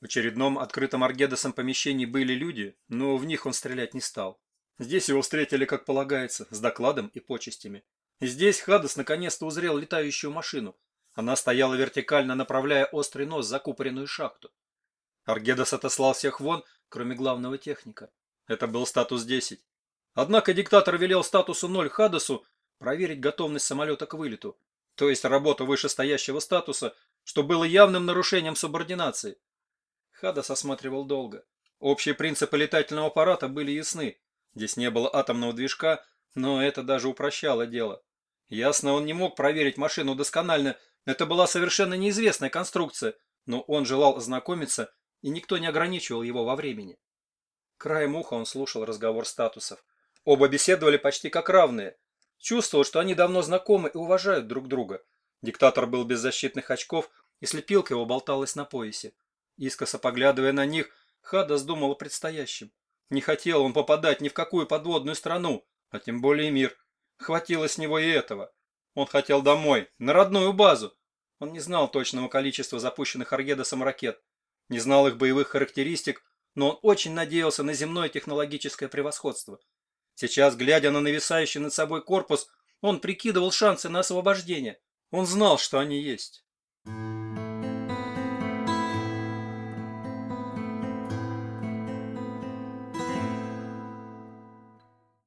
В очередном открытом Аргедосом помещении были люди, но в них он стрелять не стал. Здесь его встретили, как полагается, с докладом и почестями. Здесь Хадас наконец-то узрел летающую машину. Она стояла вертикально, направляя острый нос в закупоренную шахту. Аргедос отослал всех вон, кроме главного техника. Это был статус 10. Однако диктатор велел статусу 0 Хадасу проверить готовность самолета к вылету, то есть работу вышестоящего статуса, что было явным нарушением субординации. Хадас осматривал долго. Общие принципы летательного аппарата были ясны. Здесь не было атомного движка, но это даже упрощало дело. Ясно, он не мог проверить машину досконально, это была совершенно неизвестная конструкция, но он желал ознакомиться, и никто не ограничивал его во времени. Краем уха он слушал разговор статусов. Оба беседовали почти как равные. Чувствовал, что они давно знакомы и уважают друг друга. Диктатор был без защитных очков, и слепилка его болталась на поясе. Искоса поглядывая на них, Хадас думал о предстоящем. Не хотел он попадать ни в какую подводную страну, а тем более мир. Хватило с него и этого. Он хотел домой, на родную базу. Он не знал точного количества запущенных Аргедосом ракет, не знал их боевых характеристик, но он очень надеялся на земное технологическое превосходство. Сейчас, глядя на нависающий над собой корпус, он прикидывал шансы на освобождение. Он знал, что они есть.